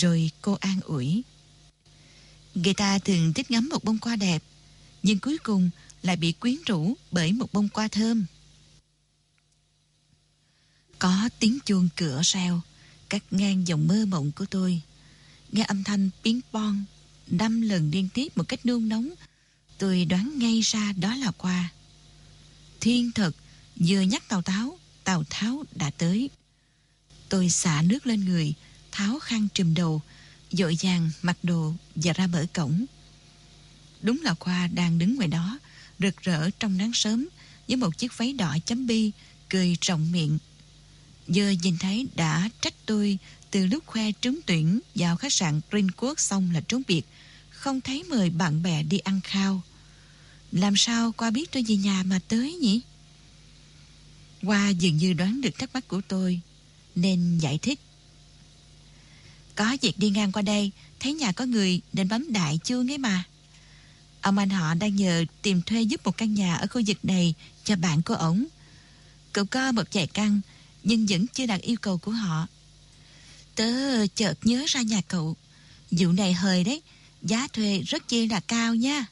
Rồi cô an ủi. Người ta thường thích ngắm một bông hoa đẹp, nhưng cuối cùng lại bị quyến rũ bởi một bông hoa thơm. Có tiếng chuông cửa reo, cắt ngang dòng mơ mộng của tôi. Nghe âm thanh tiếng bon, năm lần liên tiếp một cách nôn nóng, tôi đoán ngay ra đó là qua. Thiên thật, vừa nhắc Tào Tháo, Tào Tháo đã tới. Tôi xả nước lên người, tháo khăn trùm đầu, dội vàng mặc đồ và ra mở cổng. Đúng là Khoa đang đứng ngoài đó, rực rỡ trong nắng sớm với một chiếc váy đỏ chấm bi, cười rộng miệng. Giờ nhìn thấy đã trách tôi từ lúc khoe trúng tuyển vào khách sạn Greenwood xong là trốn biệt, không thấy mời bạn bè đi ăn khao. Làm sao qua biết tôi về nhà mà tới nhỉ? Qua dường như đoán được thắc mắc của tôi, nên giải thích. Có việc đi ngang qua đây, thấy nhà có người nên bấm đại chưa ấy mà. Ông anh họ đang nhờ tìm thuê giúp một căn nhà ở khu vực này cho bạn của ổng. Cậu có một vài căn, nhưng vẫn chưa đạt yêu cầu của họ. Tớ chợt nhớ ra nhà cậu. Vụ này hời đấy, giá thuê rất chi là cao nha.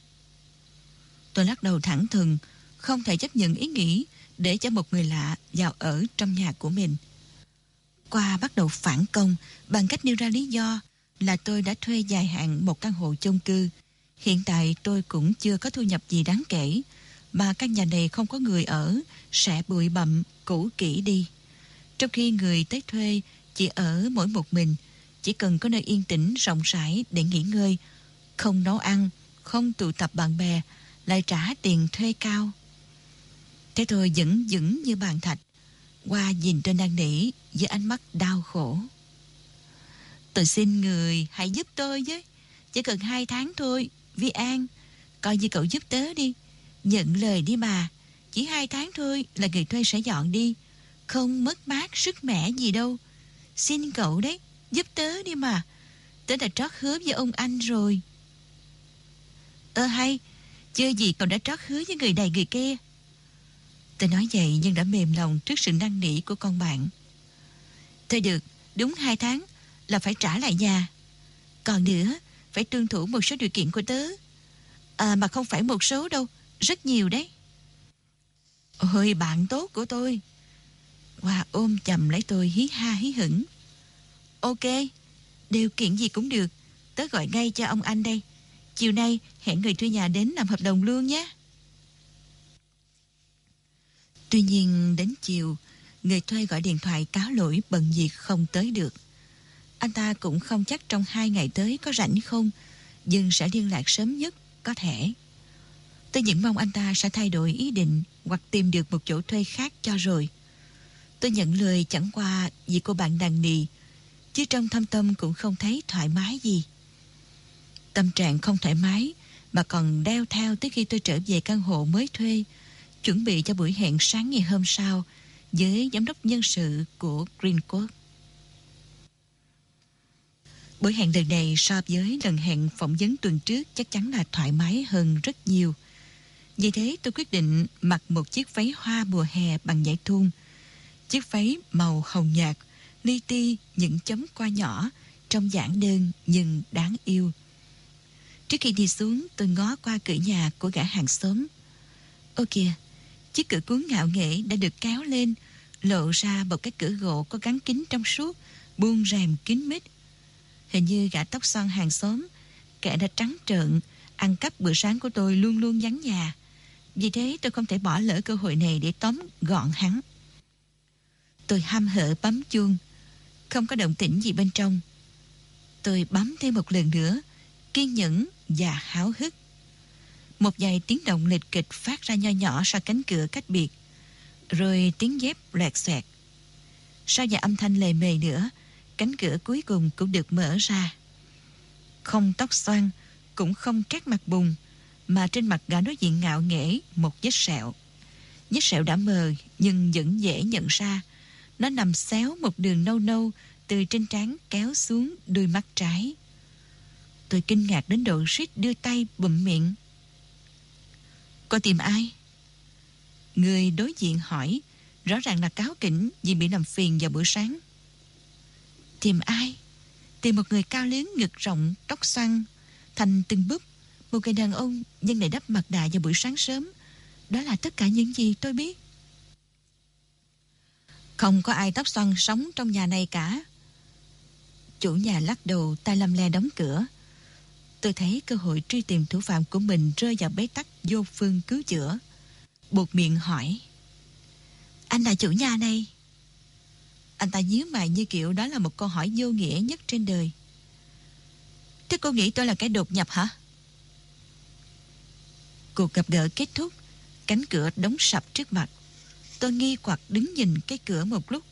Tôi lắc đầu thẳng thừng, không thể chấp nhận ý nghĩ để cho một người lạ vào ở trong nhà của mình. Qua bắt đầu phản công bằng cách nêu ra lý do là tôi đã thuê dài hạn một căn hộ chung cư. Hiện tại tôi cũng chưa có thu nhập gì đáng kể, mà căn nhà này không có người ở, sẽ bụi bặm, cũ kỹ đi. Trong khi người tới thuê chỉ ở mỗi một mình, chỉ cần có nơi yên tĩnh rộng rãi để nghỉ ngơi, không nấu ăn, không tụ tập bạn bè, lại trả tiền thuê cao. Thế tôi vẫn vững như bàn thạch, qua nhìn trên đang nỉ với ánh mắt đau khổ. Tôi xin người hãy giúp tôi với, chỉ cần hai tháng thôi, Vi An, coi như cậu giúp tớ đi, nhận lời đi mà, chỉ hai tháng thôi là người thuê sẽ dọn đi, không mất mát sức mẻ gì đâu. Xin cậu đấy, giúp tớ đi mà, tớ đã trót hứa với ông anh rồi. Ơ hay, chưa gì cậu đã trót hứa với người này người kia. Tôi nói vậy nhưng đã mềm lòng trước sự năn nỉ của con bạn. Thôi được, đúng hai tháng là phải trả lại nhà. Còn nữa, phải tuân thủ một số điều kiện của tớ. À mà không phải một số đâu, rất nhiều đấy. Ôi bạn tốt của tôi. Hoa ôm chầm lấy tôi hí ha hí hửng. Ok, điều kiện gì cũng được. Tớ gọi ngay cho ông anh đây. Chiều nay hẹn người thuê nhà đến làm hợp đồng luôn nhé. Tuy nhiên đến chiều, người thuê gọi điện thoại cáo lỗi bận việc không tới được. Anh ta cũng không chắc trong hai ngày tới có rảnh không, nhưng sẽ liên lạc sớm nhất có thể. Tôi những mong anh ta sẽ thay đổi ý định hoặc tìm được một chỗ thuê khác cho rồi. Tôi nhận lời chẳng qua vì cô bạn đàn nì, chứ trong thâm tâm cũng không thấy thoải mái gì. Tâm trạng không thoải mái mà còn đeo theo tới khi tôi trở về căn hộ mới thuê, chuẩn bị cho buổi hẹn sáng ngày hôm sau với giám đốc nhân sự của Greencourt. Buổi hẹn lần này so với lần hẹn phỏng vấn tuần trước chắc chắn là thoải mái hơn rất nhiều. Vì thế tôi quyết định mặc một chiếc váy hoa mùa hè bằng giải thun. Chiếc váy màu hồng nhạt, li ti những chấm qua nhỏ, trong giản đơn nhưng đáng yêu. Trước khi đi xuống, tôi ngó qua cửa nhà của gã hàng xóm. Ô kìa, chiếc cửa cuốn ngạo nghễ đã được kéo lên, lộ ra một cái cửa gỗ có gắn kính trong suốt, buông rèm kín mít. Hình như gã tóc xoăn hàng xóm, kẻ đã trắng trợn, ăn cắp bữa sáng của tôi luôn luôn vắng nhà. Vì thế tôi không thể bỏ lỡ cơ hội này để tóm gọn hắn. Tôi ham hở bấm chuông, không có động tĩnh gì bên trong. Tôi bấm thêm một lần nữa, kiên nhẫn và háo hức. Một vài tiếng động lịch kịch phát ra nho nhỏ sau cánh cửa cách biệt, rồi tiếng dép loẹt xoẹt. Sau vài âm thanh lề mề nữa, cánh cửa cuối cùng cũng được mở ra. Không tóc xoăn, cũng không trét mặt bùn, mà trên mặt gã đối diện ngạo nghễ một vết sẹo. Vết sẹo đã mờ nhưng vẫn dễ nhận ra. Nó nằm xéo một đường nâu nâu từ trên trán kéo xuống đôi mắt trái. Tôi kinh ngạc đến độ suýt đưa tay bụm miệng cô tìm ai? Người đối diện hỏi, rõ ràng là cáo kỉnh vì bị làm phiền vào bữa sáng. Tìm ai? Tìm một người cao lớn ngực rộng, tóc xoăn, thành từng búp. Một người đàn ông nhưng lại đắp mặt nạ vào buổi sáng sớm. Đó là tất cả những gì tôi biết. Không có ai tóc xoăn sống trong nhà này cả. Chủ nhà lắc đầu tay lầm le đóng cửa. Tôi thấy cơ hội truy tìm thủ phạm của mình rơi vào bế tắc vô phương cứu chữa. Buộc miệng hỏi. Anh là chủ nhà này. Anh ta nhíu mày như kiểu đó là một câu hỏi vô nghĩa nhất trên đời. Thế cô nghĩ tôi là kẻ đột nhập hả? Cuộc gặp gỡ kết thúc, cánh cửa đóng sập trước mặt. Tôi nghi hoặc đứng nhìn cái cửa một lúc.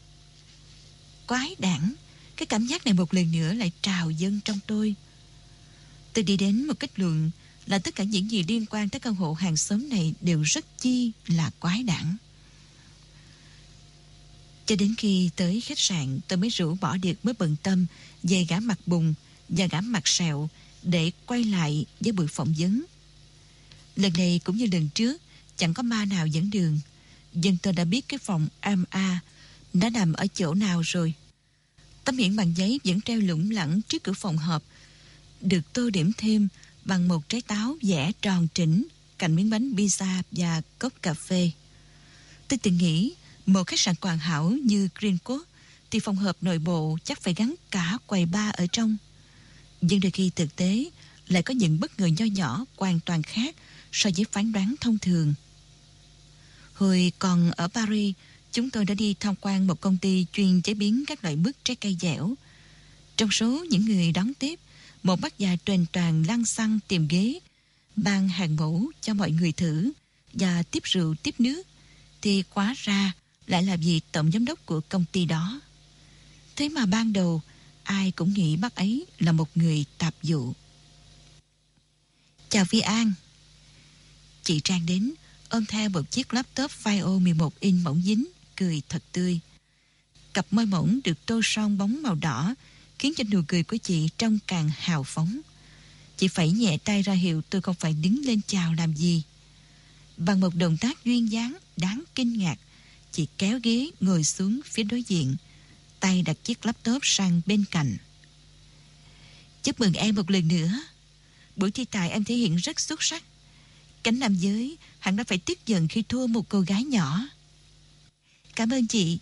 Quái đản, cái cảm giác này một lần nữa lại trào dâng trong tôi. Tôi đi đến một kết luận là tất cả những gì liên quan tới căn hộ hàng xóm này đều rất chi là quái đản. Cho đến khi tới khách sạn, tôi mới rủ bỏ điệp mới bận tâm về gã mặt bùng và gã mặt sẹo để quay lại với buổi phỏng vấn. Lần này cũng như lần trước, chẳng có ma nào dẫn đường. Nhưng tôi đã biết cái phòng MA đã nằm ở chỗ nào rồi. Tấm hiển bằng giấy vẫn treo lủng lẳng trước cửa phòng họp được tô điểm thêm bằng một trái táo vẽ tròn chỉnh cạnh miếng bánh pizza và cốc cà phê. Tôi từng nghĩ một khách sạn hoàn hảo như Greencoat thì phòng hợp nội bộ chắc phải gắn cả quầy bar ở trong. Nhưng đôi khi thực tế lại có những bất ngờ nho nhỏ hoàn toàn khác so với phán đoán thông thường. Hồi còn ở Paris, chúng tôi đã đi tham quan một công ty chuyên chế biến các loại mứt trái cây dẻo. Trong số những người đón tiếp, một bác già truyền toàn lăn xăng tìm ghế, ban hàng mẫu cho mọi người thử và tiếp rượu tiếp nước, thì quá ra lại là vị tổng giám đốc của công ty đó. Thế mà ban đầu ai cũng nghĩ bác ấy là một người tạp vụ. Chào Phi An. Chị Trang đến, ôm theo một chiếc laptop Fio 11 inch mỏng dính, cười thật tươi. Cặp môi mỏng được tô son bóng màu đỏ, khiến cho nụ cười của chị trông càng hào phóng. Chị phải nhẹ tay ra hiệu tôi không phải đứng lên chào làm gì. Bằng một động tác duyên dáng, đáng kinh ngạc, chị kéo ghế ngồi xuống phía đối diện, tay đặt chiếc laptop sang bên cạnh. Chúc mừng em một lần nữa. Buổi thi tài em thể hiện rất xuất sắc. Cánh nam giới hẳn đã phải tức giận khi thua một cô gái nhỏ. Cảm ơn chị.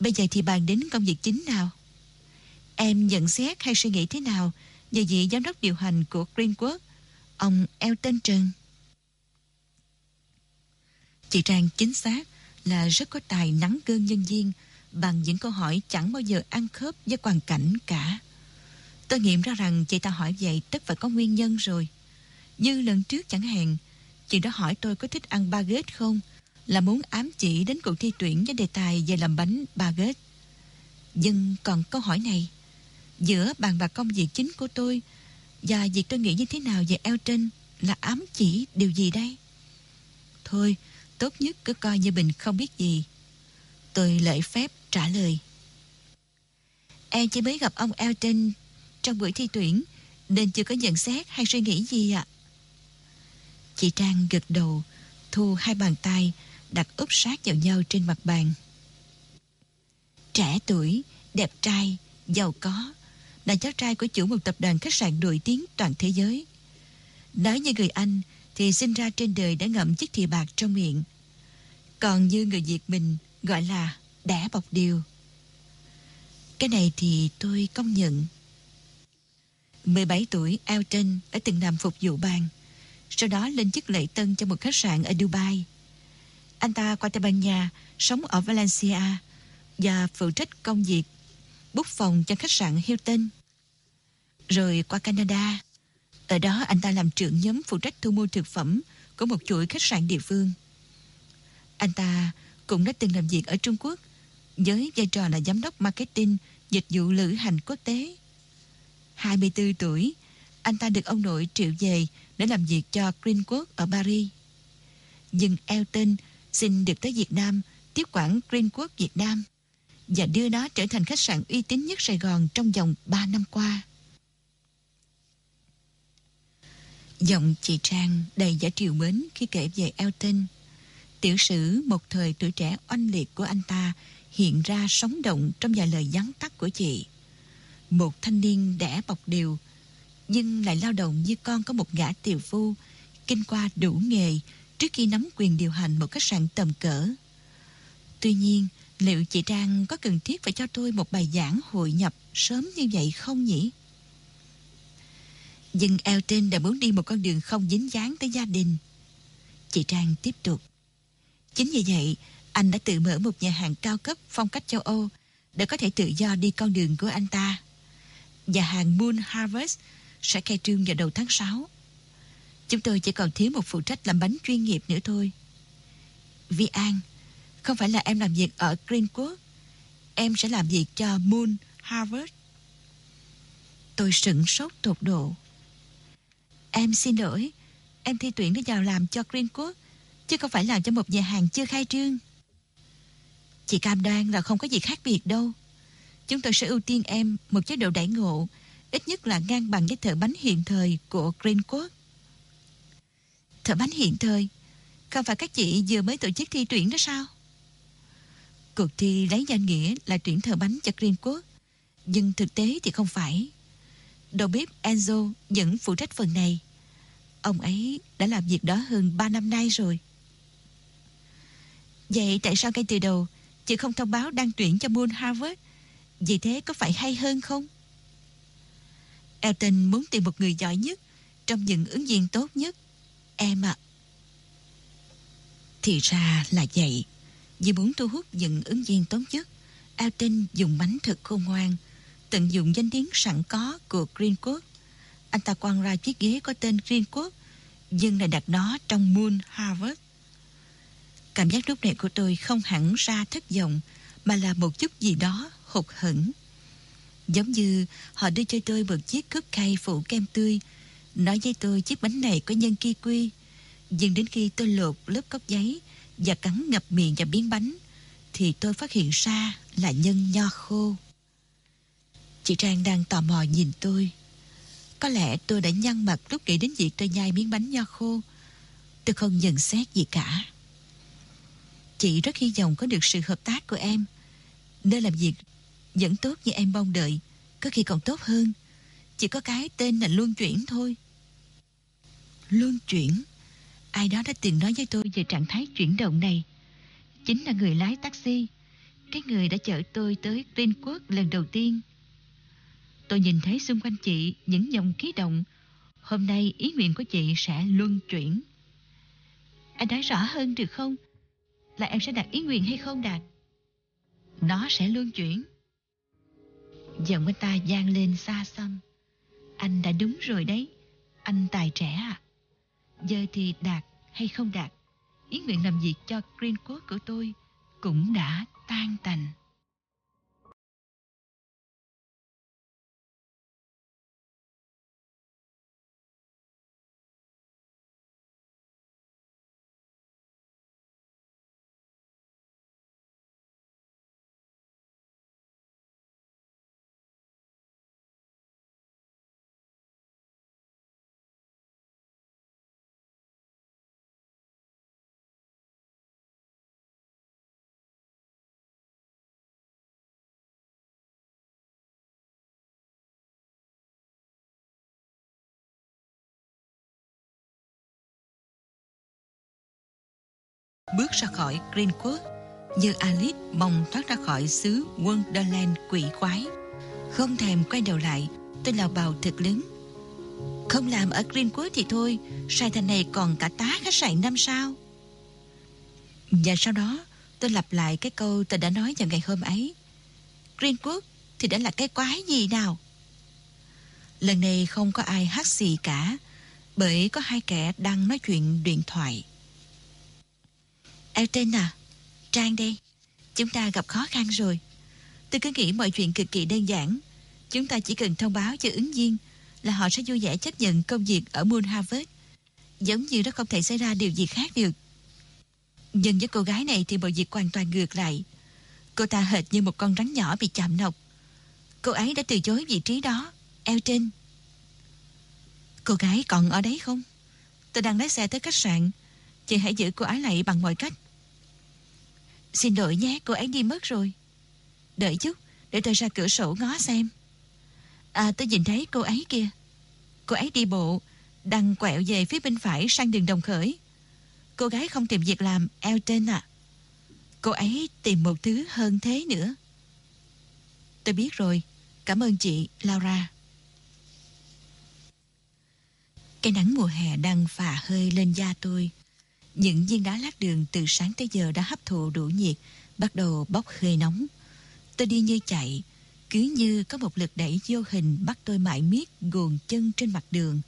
Bây giờ thì bàn đến công việc chính nào. Em nhận xét hay suy nghĩ thế nào về vị giám đốc điều hành của Greenwood, ông Elton Trần? Chị Trang chính xác là rất có tài nắng cơn nhân viên bằng những câu hỏi chẳng bao giờ ăn khớp với hoàn cảnh cả. Tôi nghiệm ra rằng chị ta hỏi vậy tất phải có nguyên nhân rồi. Như lần trước chẳng hạn, chị đã hỏi tôi có thích ăn baguette không, là muốn ám chỉ đến cuộc thi tuyển với đề tài về làm bánh baguette. Nhưng còn câu hỏi này, giữa bàn bạc công việc chính của tôi và việc tôi nghĩ như thế nào về Elton là ám chỉ điều gì đây? Thôi, tốt nhất cứ coi như mình không biết gì. Tôi lễ phép trả lời. Em chỉ mới gặp ông Elton trong buổi thi tuyển nên chưa có nhận xét hay suy nghĩ gì ạ. Chị Trang gật đầu, thu hai bàn tay đặt úp sát vào nhau trên mặt bàn. Trẻ tuổi, đẹp trai, giàu có, là cháu trai của chủ một tập đoàn khách sạn nổi tiếng toàn thế giới. Nói như người Anh thì sinh ra trên đời đã ngậm chiếc thìa bạc trong miệng. Còn như người Việt mình gọi là đẻ bọc điều. Cái này thì tôi công nhận. 17 tuổi, Elton đã từng làm phục vụ bàn. Sau đó lên chức lễ tân cho một khách sạn ở Dubai. Anh ta qua Tây Ban Nha, sống ở Valencia và phụ trách công việc bút phòng cho khách sạn Hilton. Rồi qua Canada. Ở đó anh ta làm trưởng nhóm phụ trách thu mua thực phẩm của một chuỗi khách sạn địa phương. Anh ta cũng đã từng làm việc ở Trung Quốc với vai trò là giám đốc marketing dịch vụ lữ hành quốc tế. 24 tuổi, anh ta được ông nội triệu về để làm việc cho Greenwood ở Paris. Nhưng Elton xin được tới Việt Nam tiếp quản Greenwood Việt Nam và đưa nó trở thành khách sạn uy tín nhất Sài Gòn trong vòng 3 năm qua. Giọng chị Trang đầy giả triều mến khi kể về Elton. Tiểu sử một thời tuổi trẻ oanh liệt của anh ta hiện ra sống động trong vài lời vắn tắt của chị. Một thanh niên đẻ bọc điều, nhưng lại lao động như con có một gã tiều phu, kinh qua đủ nghề trước khi nắm quyền điều hành một khách sạn tầm cỡ. Tuy nhiên, liệu chị Trang có cần thiết phải cho tôi một bài giảng hội nhập sớm như vậy không nhỉ? Nhưng Elton đã muốn đi một con đường không dính dáng tới gia đình. Chị Trang tiếp tục. Chính vì vậy, anh đã tự mở một nhà hàng cao cấp phong cách châu Âu để có thể tự do đi con đường của anh ta. Nhà hàng Moon Harvest sẽ khai trương vào đầu tháng 6. Chúng tôi chỉ còn thiếu một phụ trách làm bánh chuyên nghiệp nữa thôi. Vi An, không phải là em làm việc ở Greenwood. Em sẽ làm việc cho Moon Harvest. Tôi sửng sốt tột độ. Em xin lỗi, em thi tuyển để vào làm cho Greenwood, chứ không phải làm cho một nhà hàng chưa khai trương. Chị cam đoan là không có gì khác biệt đâu. Chúng tôi sẽ ưu tiên em một chế độ đãi ngộ, ít nhất là ngang bằng với thợ bánh hiện thời của Greenwood. Thợ bánh hiện thời? Không phải các chị vừa mới tổ chức thi tuyển đó sao? Cuộc thi lấy danh nghĩa là tuyển thợ bánh cho Greenwood, nhưng thực tế thì không phải. Đầu bếp Enzo vẫn phụ trách phần này. Ông ấy đã làm việc đó hơn 3 năm nay rồi. Vậy tại sao ngay từ đầu chị không thông báo đăng tuyển cho Moon Harvard? Vì thế có phải hay hơn không? Elton muốn tìm một người giỏi nhất trong những ứng viên tốt nhất. Em ạ. À. Thì ra là vậy. Vì muốn thu hút những ứng viên tốt nhất, Elton dùng bánh thật khôn ngoan, tận dụng danh tiếng sẵn có của Greenwood. Anh ta quăng ra chiếc ghế có tên riêng quốc, nhưng lại đặt nó trong Moon Harvard. Cảm giác lúc này của tôi không hẳn ra thất vọng, mà là một chút gì đó hụt hẫng. Giống như họ đưa cho tôi một chiếc cupcake phủ kem tươi, nói với tôi chiếc bánh này có nhân kiwi. Nhưng đến khi tôi lột lớp cốc giấy và cắn ngập miệng và biến bánh, thì tôi phát hiện ra là nhân nho khô. Chị Trang đang tò mò nhìn tôi. Có lẽ tôi đã nhăn mặt lúc nghĩ đến việc tôi nhai miếng bánh nho khô. Tôi không nhận xét gì cả. Chị rất hy vọng có được sự hợp tác của em. Nơi làm việc vẫn tốt như em mong đợi, có khi còn tốt hơn. Chỉ có cái tên là luân chuyển thôi. Luân chuyển? Ai đó đã từng nói với tôi về trạng thái chuyển động này. Chính là người lái taxi, cái người đã chở tôi tới Greenwood lần đầu tiên. Tôi nhìn thấy xung quanh chị những dòng khí động. Hôm nay ý nguyện của chị sẽ luân chuyển. Anh nói rõ hơn được không? Là em sẽ đạt ý nguyện hay không đạt? Nó sẽ luân chuyển. Giọng anh ta gian lên xa xăm. Anh đã đúng rồi đấy. Anh tài trẻ à? Giờ thì đạt hay không đạt? Ý nguyện làm việc cho Greencoat của tôi cũng đã tan tành. Bước ra khỏi Greenwood như Alice mong thoát ra khỏi xứ Wonderland quỷ quái. Không thèm quay đầu lại, tôi lào bào thật lớn. Không làm ở Greenwood thì thôi, sai thành này còn cả tá khách sạn năm sao. Và sau đó, tôi lặp lại cái câu tôi đã nói vào ngày hôm ấy. Greenwood thì đã là cái quái gì nào? Lần này không có ai hát xì cả, bởi có hai kẻ đang nói chuyện điện thoại. Elton à, Trang đây. Chúng ta gặp khó khăn rồi. Tôi cứ nghĩ mọi chuyện cực kỳ đơn giản. Chúng ta chỉ cần thông báo cho ứng viên là họ sẽ vui vẻ chấp nhận công việc ở Moon Harvest, Giống như nó không thể xảy ra điều gì khác được. Nhưng với cô gái này thì mọi việc hoàn toàn ngược lại. Cô ta hệt như một con rắn nhỏ bị chạm nọc. Cô ấy đã từ chối vị trí đó. Elton. Cô gái còn ở đấy không? Tôi đang lái xe tới khách sạn. Chị hãy giữ cô ấy lại bằng mọi cách. Xin lỗi nhé, cô ấy đi mất rồi. Đợi chút, để tôi ra cửa sổ ngó xem. À tôi nhìn thấy cô ấy kia. Cô ấy đi bộ, đang quẹo về phía bên phải sang đường đồng khởi. Cô gái không tìm việc làm, Elton à. Cô ấy tìm một thứ hơn thế nữa. Tôi biết rồi. Cảm ơn chị, Laura. Cái nắng mùa hè đang phà hơi lên da tôi. Những viên đá lát đường từ sáng tới giờ đã hấp thụ đủ nhiệt, bắt đầu bốc hơi nóng. Tôi đi như chạy, cứ như có một lực đẩy vô hình bắt tôi mãi miết gồn chân trên mặt đường.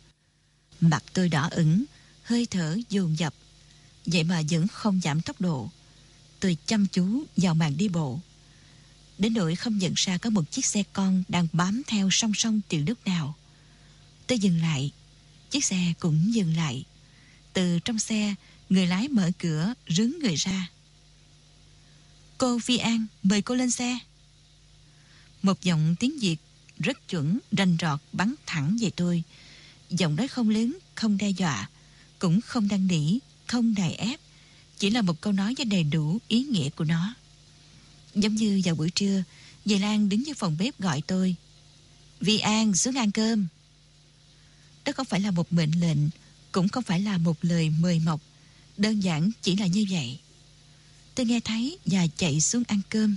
Mặt tôi đỏ ửng, hơi thở dồn dập, vậy mà vẫn không giảm tốc độ. Tôi chăm chú vào màn đi bộ. Đến nỗi không nhận ra có một chiếc xe con đang bám theo song song từ lúc nào. Tôi dừng lại, chiếc xe cũng dừng lại. Từ trong xe, người lái mở cửa, rướn người ra. Cô Phi An, mời cô lên xe. Một giọng tiếng Việt rất chuẩn, rành rọt bắn thẳng về tôi. Giọng nói không lớn, không đe dọa, cũng không đăng nỉ, không đài ép. Chỉ là một câu nói với đầy đủ ý nghĩa của nó. Giống như vào buổi trưa, Dì Lan đứng dưới phòng bếp gọi tôi. Vi An xuống ăn cơm. Đó không phải là một mệnh lệnh, cũng không phải là một lời mời mọc. Đơn giản chỉ là như vậy. Tôi nghe thấy và chạy xuống ăn cơm.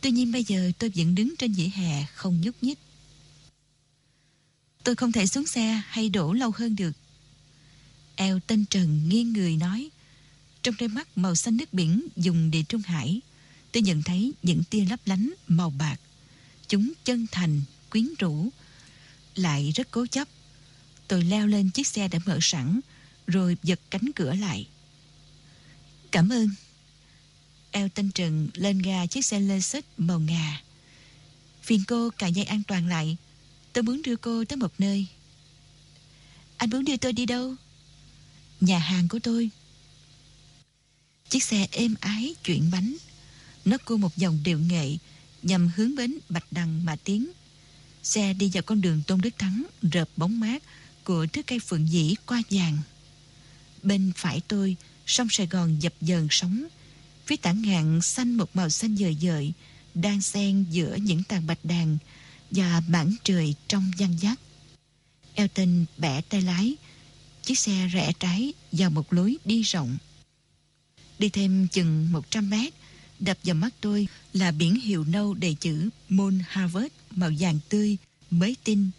Tuy nhiên bây giờ tôi vẫn đứng trên vỉa hè không nhúc nhích. Tôi không thể xuống xe hay đổ lâu hơn được. Eo tên Trần nghiêng người nói. Trong đôi mắt màu xanh nước biển dùng để Trung Hải, tôi nhận thấy những tia lấp lánh màu bạc. Chúng chân thành, quyến rũ, lại rất cố chấp. Tôi leo lên chiếc xe đã mở sẵn, rồi giật cánh cửa lại. Cảm ơn. Eo Trần lên ga chiếc xe Lexus màu ngà. Phiền cô cài dây an toàn lại. Tôi muốn đưa cô tới một nơi. Anh muốn đưa tôi đi đâu? Nhà hàng của tôi. Chiếc xe êm ái chuyển bánh. Nó cua một dòng điệu nghệ nhằm hướng bến Bạch Đằng mà tiến. Xe đi vào con đường Tôn Đức Thắng rợp bóng mát của thứ cây phượng dĩ qua vàng. Bên phải tôi, sông Sài Gòn dập dờn sóng. Phía tảng ngạn xanh một màu xanh dời dợi, đang xen giữa những tàn bạch đàn và mảng trời trong gian giác. Elton bẻ tay lái, chiếc xe rẽ trái vào một lối đi rộng. Đi thêm chừng 100 mét, đập vào mắt tôi là biển hiệu nâu đầy chữ Moon Harvard màu vàng tươi, mới tinh.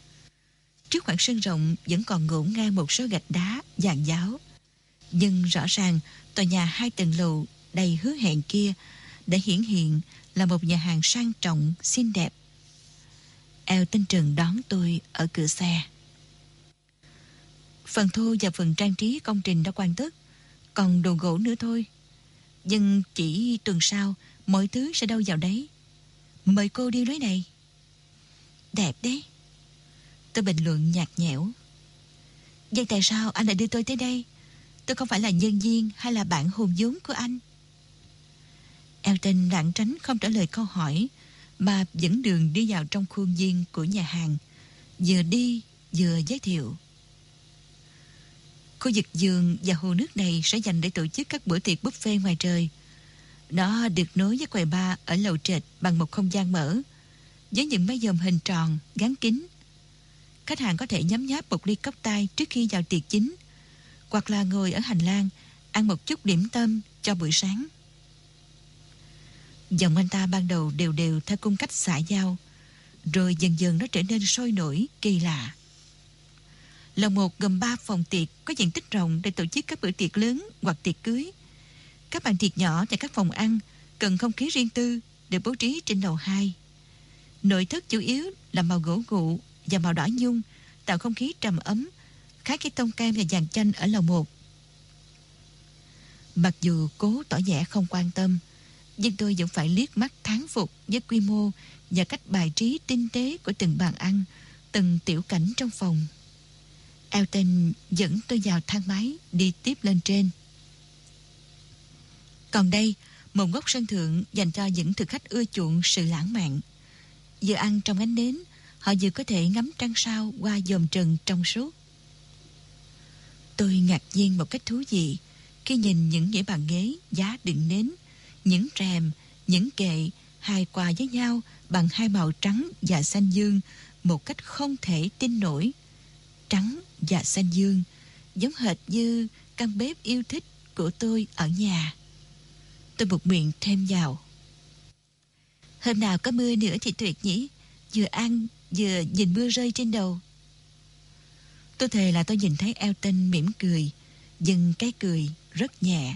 Trước khoảng sân rộng vẫn còn ngổn ngang một số gạch đá vàng giáo. Nhưng rõ ràng tòa nhà hai tầng lầu đầy hứa hẹn kia đã hiển hiện là một nhà hàng sang trọng, xinh đẹp. Eo Tinh trần đón tôi ở cửa xe. Phần thô và phần trang trí công trình đã hoàn tất, còn đồ gỗ nữa thôi. Nhưng chỉ tuần sau, mọi thứ sẽ đâu vào đấy. Mời cô đi lối này. Đẹp đấy. Tôi bình luận nhạt nhẽo. vậy tại sao anh lại đưa tôi tới đây? Tôi không phải là nhân viên hay là bạn hồn vốn của anh. Elton lảng tránh không trả lời câu hỏi mà dẫn đường đi vào trong khuôn viên của nhà hàng. Vừa đi vừa giới thiệu. Khu vực giường và hồ nước này sẽ dành để tổ chức các bữa tiệc buffet ngoài trời. Nó được nối với quầy bar ở lầu trệt bằng một không gian mở, với những máy dòm hình tròn, gắn kính. Khách hàng có thể nhấm nháp một ly cốc tay trước khi vào tiệc chính, hoặc là ngồi ở hành lang, ăn một chút điểm tâm cho buổi sáng. Giọng anh ta ban đầu đều đều theo cung cách xã giao, rồi dần dần nó trở nên sôi nổi, kỳ lạ. Lầu một gồm 3 phòng tiệc có diện tích rộng để tổ chức các bữa tiệc lớn hoặc tiệc cưới. Các bàn tiệc nhỏ và các phòng ăn cần không khí riêng tư được bố trí trên lầu 2. Nội thất chủ yếu là màu gỗ gụ và màu đỏ nhung, tạo không khí trầm ấm, khác với tông cam và vàng chanh ở lầu 1. Mặc dù cố tỏ vẻ không quan tâm, nhưng tôi vẫn phải liếc mắt thán phục với quy mô và cách bài trí tinh tế của từng bàn ăn, từng tiểu cảnh trong phòng. Elton dẫn tôi vào thang máy đi tiếp lên trên. Còn đây, một góc sân thượng dành cho những thực khách ưa chuộng sự lãng mạn. Vừa ăn trong ánh nến, họ vừa có thể ngắm trăng sao qua dòm trần trong suốt. Tôi ngạc nhiên một cách thú vị khi nhìn những dãy bàn ghế giá đựng nến, những rèm, những kệ hài quà với nhau bằng hai màu trắng và xanh dương một cách không thể tin nổi. Trắng và xanh dương, giống hệt như căn bếp yêu thích của tôi ở nhà. Tôi buộc miệng thêm vào. Hôm nào có mưa nữa thì tuyệt nhỉ, vừa ăn vừa nhìn mưa rơi trên đầu. Tôi thề là tôi nhìn thấy Elton mỉm cười, nhưng cái cười rất nhẹ.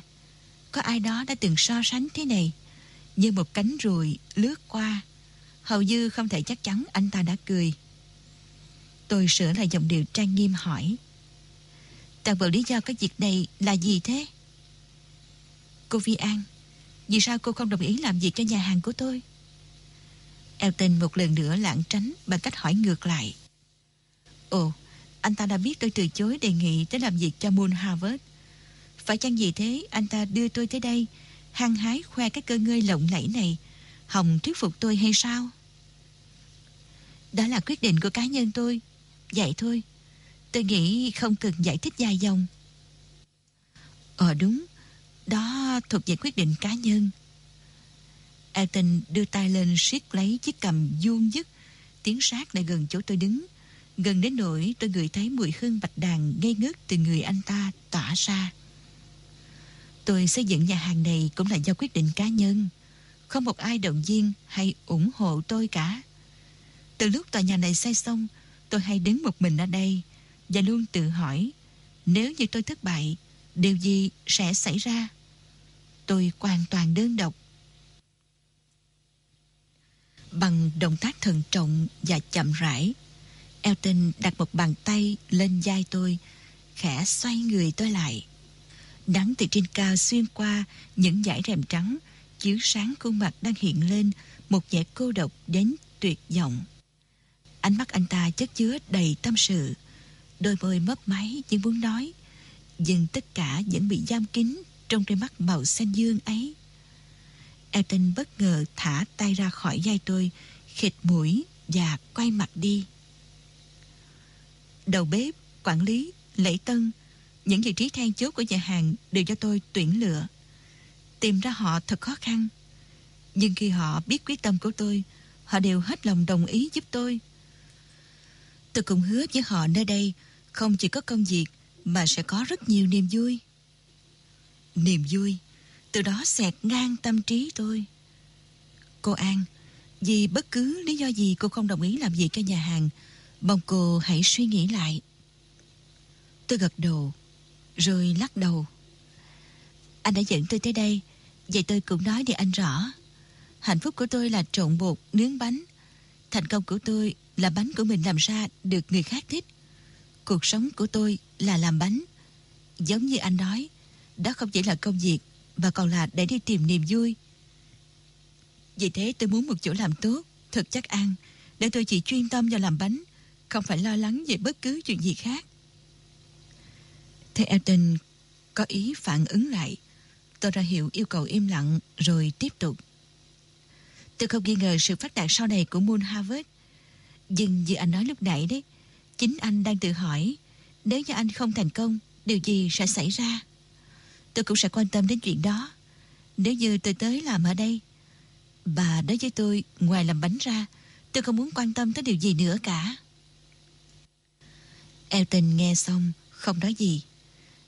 Có ai đó đã từng so sánh thế này, như một cánh ruồi lướt qua. Hầu như không thể chắc chắn anh ta đã cười. Tôi sửa lại giọng điệu trang nghiêm hỏi. Toàn bộ lý do cái việc này là gì thế? Cô Vi An, vì sao cô không đồng ý làm việc cho nhà hàng của tôi? Elton một lần nữa lảng tránh bằng cách hỏi ngược lại. Ồ, anh ta đã biết tôi từ chối đề nghị tới làm việc cho Moon Harvard. Phải chăng gì thế anh ta đưa tôi tới đây, hăng hái khoe cái cơ ngơi lộng lẫy này, hòng thuyết phục tôi hay sao? Đó là quyết định của cá nhân tôi. Vậy thôi, tôi nghĩ không cần giải thích dài dòng. Ờ đúng, đó thuộc về quyết định cá nhân. Elton đưa tay lên siết lấy chiếc cầm vuông dứt, tiến sát lại gần chỗ tôi đứng. Gần đến nỗi tôi ngửi thấy mùi hương bạch đàn ngây ngất từ người anh ta tỏa ra. Tôi xây dựng nhà hàng này cũng là do quyết định cá nhân. Không một ai động viên hay ủng hộ tôi cả. Từ lúc tòa nhà này xây xong, tôi hay đứng một mình ở đây và luôn tự hỏi nếu như tôi thất bại, điều gì sẽ xảy ra? Tôi hoàn toàn đơn độc. Bằng động tác thận trọng và chậm rãi, Elton đặt một bàn tay lên vai tôi, khẽ xoay người tôi lại. Nắng từ trên cao xuyên qua những dải rèm trắng, chiếu sáng khuôn mặt đang hiện lên một vẻ cô độc đến tuyệt vọng. Ánh mắt anh ta chất chứa đầy tâm sự, đôi môi mấp máy nhưng muốn nói, nhưng tất cả vẫn bị giam kín trong đôi mắt màu xanh dương ấy. Elton bất ngờ thả tay ra khỏi vai tôi, khịt mũi và quay mặt đi. Đầu bếp, quản lý, lễ tân, những vị trí then chốt của nhà hàng đều cho tôi tuyển lựa. Tìm ra họ thật khó khăn. Nhưng khi họ biết quyết tâm của tôi, họ đều hết lòng đồng ý giúp tôi. Tôi cũng hứa với họ nơi đây không chỉ có công việc mà sẽ có rất nhiều niềm vui. Niềm vui, từ đó xẹt ngang tâm trí tôi. Cô An, vì bất cứ lý do gì cô không đồng ý làm việc cho nhà hàng, mong cô hãy suy nghĩ lại. Tôi gật đầu, rồi lắc đầu. Anh đã dẫn tôi tới đây, vậy tôi cũng nói để anh rõ. Hạnh phúc của tôi là trộn bột, nướng bánh. Thành công của tôi là bánh của mình làm ra được người khác thích. Cuộc sống của tôi là làm bánh. Giống như anh nói, đó không chỉ là công việc, mà còn là để đi tìm niềm vui. Vì thế tôi muốn một chỗ làm tốt, thật chắc ăn, để tôi chỉ chuyên tâm vào làm bánh, không phải lo lắng về bất cứ chuyện gì khác. Thế Elton có ý phản ứng lại. Tôi ra hiệu yêu cầu im lặng rồi tiếp tục. Tôi không nghi ngờ sự phát đạt sau này của Moon Harvard. Nhưng như anh nói lúc nãy đấy, chính anh đang tự hỏi nếu như anh không thành công, điều gì sẽ xảy ra? Tôi cũng sẽ quan tâm đến chuyện đó. Nếu như tôi tới làm ở đây, bà đối với tôi, ngoài làm bánh ra, tôi không muốn quan tâm tới điều gì nữa cả. Elton nghe xong, không nói gì.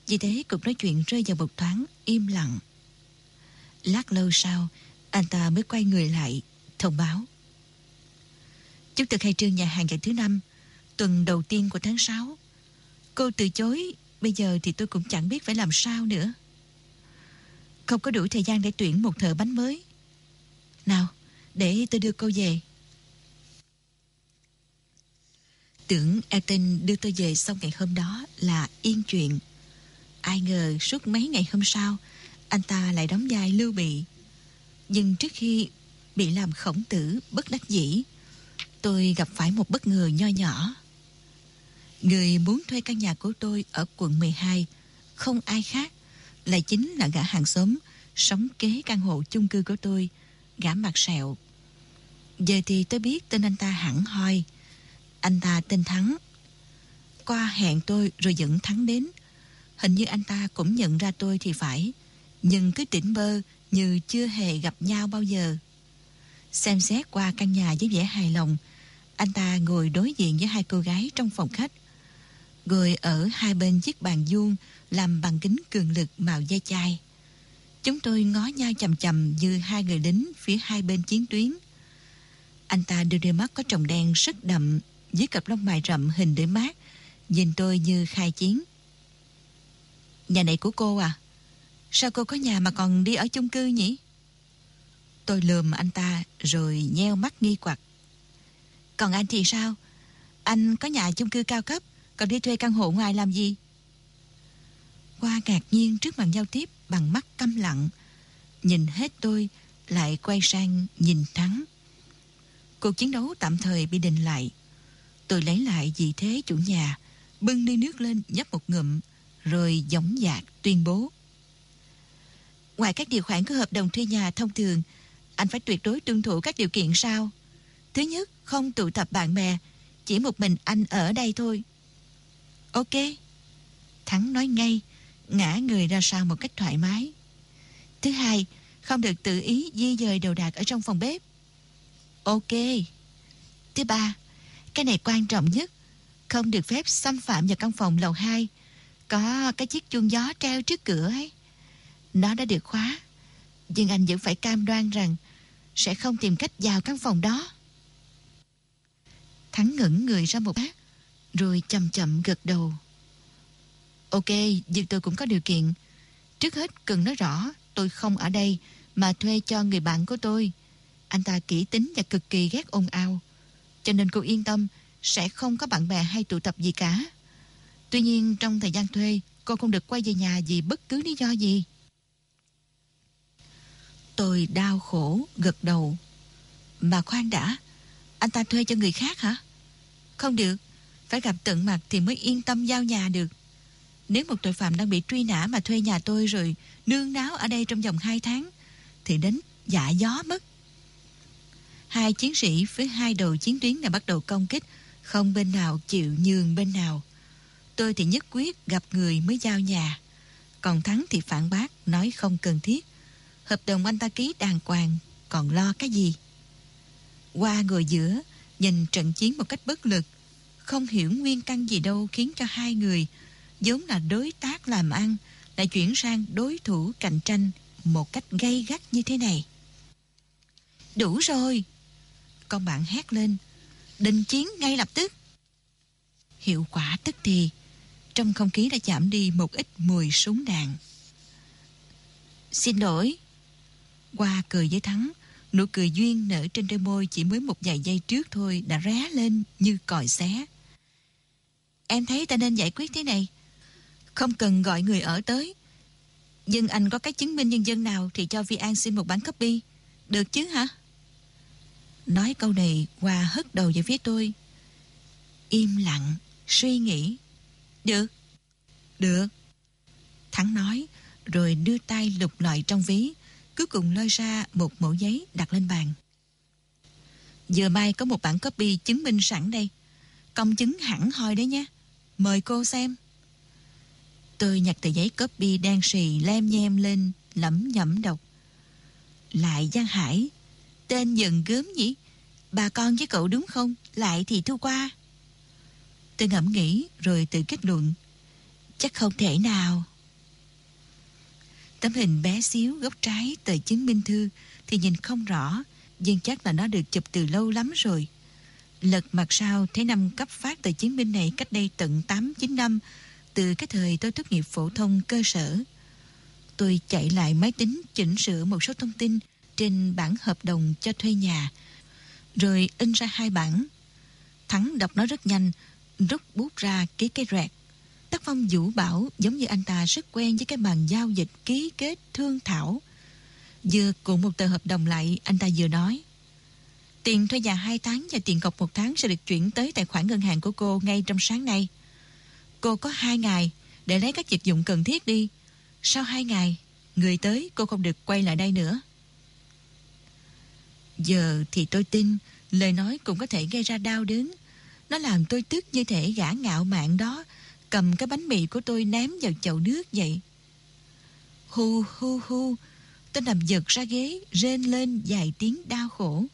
Vì thế cuộc nói chuyện rơi vào một thoáng im lặng. Lát lâu sau, anh ta mới quay người lại, thông báo. Chúng tôi khai trương nhà hàng ngày thứ năm, tuần đầu tiên của tháng 6. Cô từ chối, bây giờ thì tôi cũng chẳng biết phải làm sao nữa. Không có đủ thời gian để tuyển một thợ bánh mới. Nào, để tôi đưa cô về. Tưởng Elton đưa tôi về sau ngày hôm đó là yên chuyện. Ai ngờ suốt mấy ngày hôm sau, anh ta lại đóng vai lưu bị. Nhưng trước khi bị làm khổng tử bất đắc dĩ, tôi gặp phải một bất ngờ nho nhỏ. Người muốn thuê căn nhà của tôi ở quận 12 không ai khác, lại chính là gã hàng xóm sống kế căn hộ chung cư của tôi, gã mặt sẹo. Giờ thì tôi biết tên anh ta hẳn hoi. Anh ta tên Thắng. Qua hẹn tôi rồi dẫn Thắng đến. Hình như anh ta cũng nhận ra tôi thì phải, nhưng cứ tỉnh bơ như chưa hề gặp nhau bao giờ. Xem xét qua căn nhà với vẻ hài lòng, Anh ta ngồi đối diện với hai cô gái trong phòng khách. Ngồi ở hai bên chiếc bàn vuông làm bằng kính cường lực màu da chai. Chúng tôi ngó nhau chầm chầm như hai người lính phía hai bên chiến tuyến. Anh ta đưa đôi mắt có tròng đen rất đậm dưới cặp lông mày rậm hình đế mát, nhìn tôi như khai chiến. Nhà này của cô à? Sao cô có nhà mà còn đi ở chung cư nhỉ? Tôi lườm anh ta rồi nheo mắt nghi quặc. Còn anh thì sao? Anh có nhà chung cư cao cấp, còn đi thuê căn hộ ngoài làm gì? Qua ngạc nhiên trước màn giao tiếp bằng mắt câm lặng. Nhìn hết tôi, lại quay sang nhìn Thắng. Cuộc chiến đấu tạm thời bị đình lại. Tôi lấy lại vị thế chủ nhà, bưng ly nước lên nhấp một ngụm, rồi giống dạc tuyên bố. Ngoài các điều khoản của hợp đồng thuê nhà thông thường, anh phải tuyệt đối tuân thủ các điều kiện sau. Thứ nhất, không tụ tập bạn bè, chỉ một mình anh ở đây thôi. Ok. Thắng nói ngay, ngã người ra sau một cách thoải mái. Thứ hai, không được tự ý di dời đồ đạc ở trong phòng bếp. Ok. Thứ ba, cái này quan trọng nhất, không được phép xâm phạm vào căn phòng lầu 2. Có cái chiếc chuông gió treo trước cửa ấy. Nó đã được khóa, nhưng anh vẫn phải cam đoan rằng sẽ không tìm cách vào căn phòng đó. Thắng ngẩn người ra một bát, rồi chậm chậm gật đầu. Ok, nhưng tôi cũng có điều kiện. Trước hết cần nói rõ tôi không ở đây mà thuê cho người bạn của tôi. Anh ta kỹ tính và cực kỳ ghét ồn ào. Cho nên cô yên tâm sẽ không có bạn bè hay tụ tập gì cả. Tuy nhiên trong thời gian thuê cô không được quay về nhà vì bất cứ lý do gì. Tôi đau khổ gật đầu. Mà khoan đã, anh ta thuê cho người khác hả? Không được, phải gặp tận mặt thì mới yên tâm giao nhà được. Nếu một tội phạm đang bị truy nã mà thuê nhà tôi rồi nương náo ở đây trong vòng 2 tháng, thì đến dạ gió mất. Hai chiến sĩ với hai đầu chiến tuyến đã bắt đầu công kích, không bên nào chịu nhường bên nào. Tôi thì nhất quyết gặp người mới giao nhà, còn Thắng thì phản bác, nói không cần thiết. Hợp đồng anh ta ký đàng hoàng, còn lo cái gì? Qua ngồi giữa, nhìn trận chiến một cách bất lực, không hiểu nguyên căn gì đâu khiến cho hai người vốn là đối tác làm ăn lại chuyển sang đối thủ cạnh tranh một cách gay gắt như thế này. Đủ rồi! Con bạn hét lên, đình chiến ngay lập tức. Hiệu quả tức thì, trong không khí đã giảm đi một ít mùi súng đạn. Xin lỗi. Qua cười với Thắng, nụ cười duyên nở trên đôi môi chỉ mới một vài giây trước thôi đã ré lên như còi xé. Em thấy ta nên giải quyết thế này. Không cần gọi người ở tới. Nhưng anh có cái chứng minh nhân dân nào thì cho Vi An xin một bản copy. Được chứ hả? Nói câu này Hoa hất đầu về phía tôi. Im lặng, suy nghĩ. Được. Được. Thắng nói, rồi đưa tay lục lọi trong ví, cuối cùng lôi ra một mẫu giấy đặt lên bàn. Giờ mai có một bản copy chứng minh sẵn đây. Công chứng hẳn hoi đấy nhé. Mời cô xem. Tôi nhặt tờ giấy copy đang xì lem nhem lên, lẩm nhẩm đọc. Lại Giang Hải, tên dần gớm nhỉ? Bà con với cậu đúng không? Lại thì thu qua. Tôi ngẫm nghĩ rồi tự kết luận. Chắc không thể nào. Tấm hình bé xíu góc trái tờ chứng minh thư thì nhìn không rõ, nhưng chắc là nó được chụp từ lâu lắm rồi. Lật mặt sau thấy năm cấp phát tờ chứng minh này cách đây tận 8-9 năm từ cái thời tôi tốt nghiệp phổ thông cơ sở. Tôi chạy lại máy tính chỉnh sửa một số thông tin trên bản hợp đồng cho thuê nhà, rồi in ra hai bản. Thắng đọc nó rất nhanh, rút bút ra ký cái rẹt. Tác phong vũ bảo giống như anh ta rất quen với cái bàn giao dịch ký kết thương thảo. Vừa cùng một tờ hợp đồng lại, anh ta vừa nói. Tiền thuê nhà hai tháng và tiền cọc một tháng sẽ được chuyển tới tài khoản ngân hàng của cô ngay trong sáng nay. Cô có hai ngày để lấy các vật dụng cần thiết đi. Sau hai ngày, người tới cô không được quay lại đây nữa. Giờ thì tôi tin lời nói cũng có thể gây ra đau đớn. Nó làm tôi tức như thể gã ngạo mạn đó cầm cái bánh mì của tôi ném vào chậu nước vậy. Hu hu hu, tôi nằm giật ra ghế, rên lên vài tiếng đau khổ.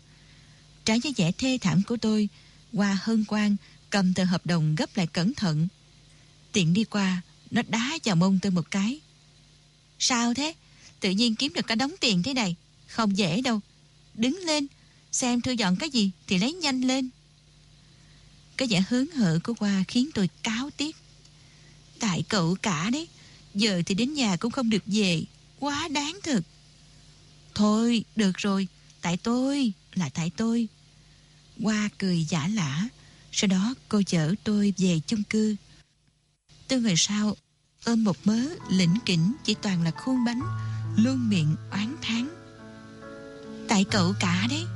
Trái với vẻ thê thảm của tôi, qua hân quan cầm tờ hợp đồng gấp lại cẩn thận. Tiện đi qua, nó đá vào mông tôi một cái. Sao thế? Tự nhiên kiếm được cả đống tiền thế này. Không dễ đâu. Đứng lên, xem thư dọn cái gì thì lấy nhanh lên. Cái vẻ hớn hở của Hoa khiến tôi cáo tiếc. Tại cậu cả đấy, giờ thì đến nhà cũng không được về. Quá đáng thật. Thôi, được rồi, tại tôi, là tại tôi. Hoa cười giả lả, sau đó cô chở tôi về chung cư. Từ ngày sau, ôm một mớ lĩnh kỉnh chỉ toàn là khuôn bánh, luôn miệng oán tháng. Tại cậu cả đấy.